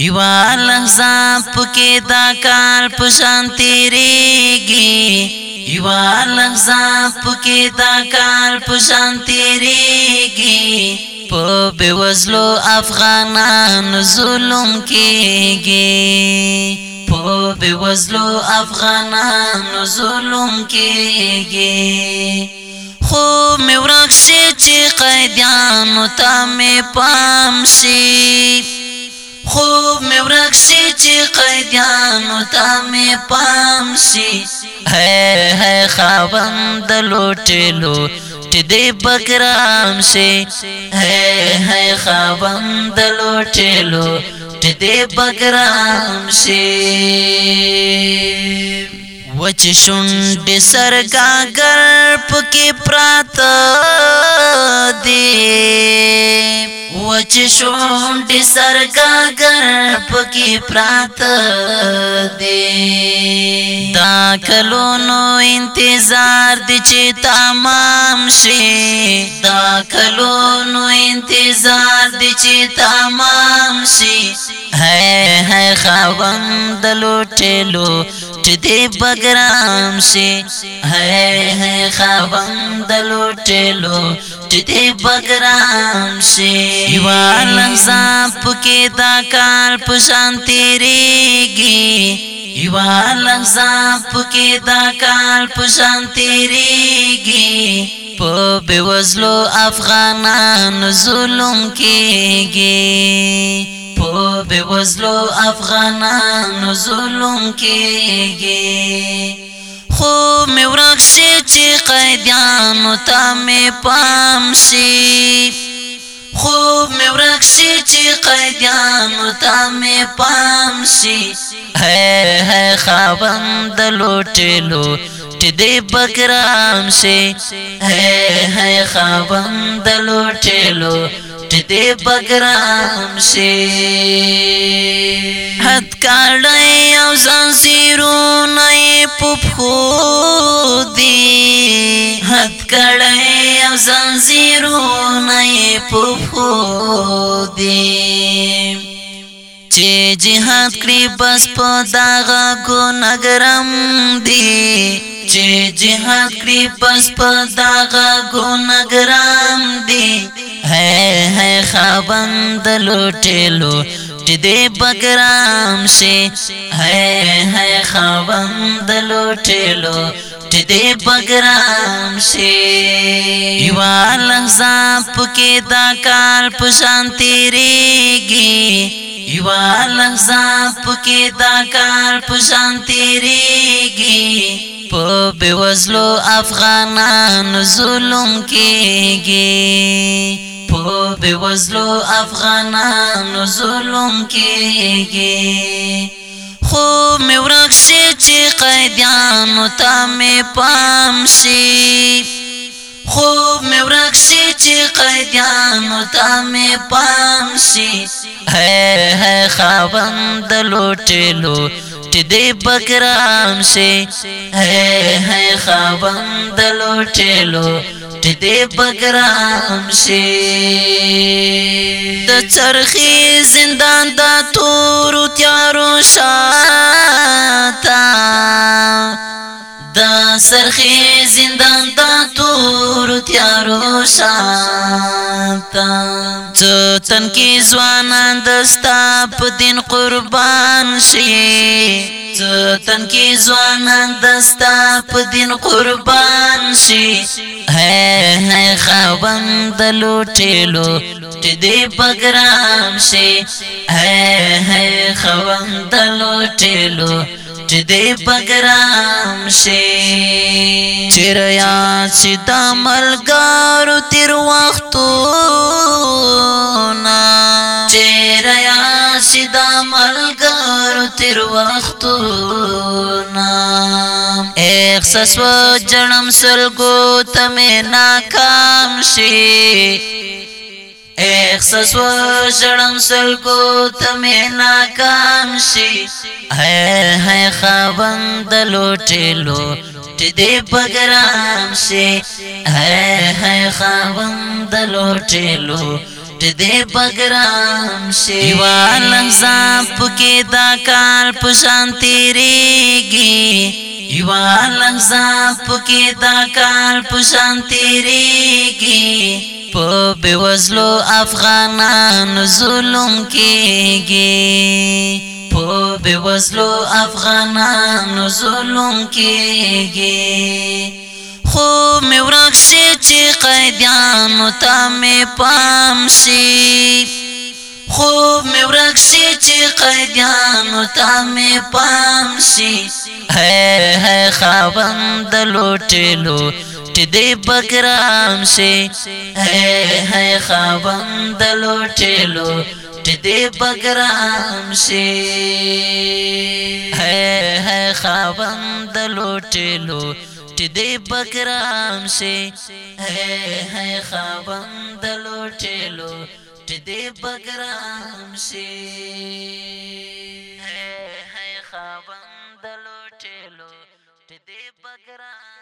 یوا لحظه پکې دا کال په شان تیریږي یوا لحظه پکې دا کال په شان تیریږي په بوزلو افغانان ظلم کېږي په بوزلو افغانان ظلم کېږي خو مې ورک شي چې قیدیانو ته مې پام شي خوب می ورک سی چې قیدیانو تا می پام سی ہے ہے خوابند لوټلو چې دې بګرام سی ہے ہے خوابند لوټلو چې دې بګرام سی وچ شونډ سرګاګر پکې پرات دی وچ شونډ سرګاګر پکې پرات دی دا کلونو انتظار دی چې تمام شي دا کلونو انتظار دی چې تمام شي ہے ہے خوند لوټلو لوٹتے بگرام سے ہے ہے خوابم د لوٹے لوٹتے بگرام سے یوال زاپ کے دا کار پشان تیرے گی یوال زاپ کے دا کار پشان تیرے گی په بوزلو افغانان ظلم کېږي په بوزلو افغانانو ظلم کېږي خو می ورک شي چې قیدانو ته می پام شي خو می ورک شي چې قیدانو ته می پام شي هي هي خوند لوټلو چې دې بګرام شي هي هي خوند لوټلو ټوټ دې بګرام شي حد کړای او زنسیرو نه پپخو دی حد کړای او زنسیرو نه پپخو دی چې جهاد کړی بس په داغه ګنګرم دی چې جهاد کړی بس په داغه ګنګرام دی ہے خاوند لوټلو دې بګرام سے ہے ہے خاوند لوټلو دې بګرام شي یوا لحظه پکې دا کال په شانتی ریږي یوا لحظه پکې دا کال په شانتی ریږي په بوزلو افغانان ظلم کېږي په بوزلو افغانانو ظلم کېږي خو می ورک شي چې قیدانو ته می پام شي خو می ورک شي چې قیدانو ته می پام شي هه هه خوند لوټلو چې دې بګرام شي هه هه خوند لوټلو ټټ دې بګرام شي د چرخي زندان د تور تیارو شاتا د سرخي زندان د تور تیارو شاتا چې تن کې ځوانان د ستاپ دین قربان شي ته تنکی ځوانان دستا په دین قربان شي هي هي خوند لوټلو چې دې پګرام شي هي هي خوند لوټلو چې دې پګرام شي چیریا چې د ملګرو تیر وختو پختونا احساس و جنم سلگو تمه ناکام شي احساس و جنم سلگو تمه ناکام شي اے ہے خوابند لوٹے لو دی بګرام شي ہے ہے خوابند لوٹے لو دی بګرام شي یوه لحظه پکې دا کال پشان تیریږي یو لحظه پکې دا کال پشان تیریږي په بوزلو افغانانو ظلم کېږي په بوزلو افغانانو ظلم کېږي خو مې ورخ شي چې قیدیانو ته مې پام شي خوب می ورک سی چې قیدیانو تا می پام سی ہے ہے خوابند لوټلو ټ دې بګرام سی ہے ہے خوابند لوټلو ټ دې بګرام سی ہے ہے خوابند لوټلو ټ دې بګرام سی ہے ہے خوابند لوټلو دې بګرام شي هي هي خاوند لوټلو دې بګرام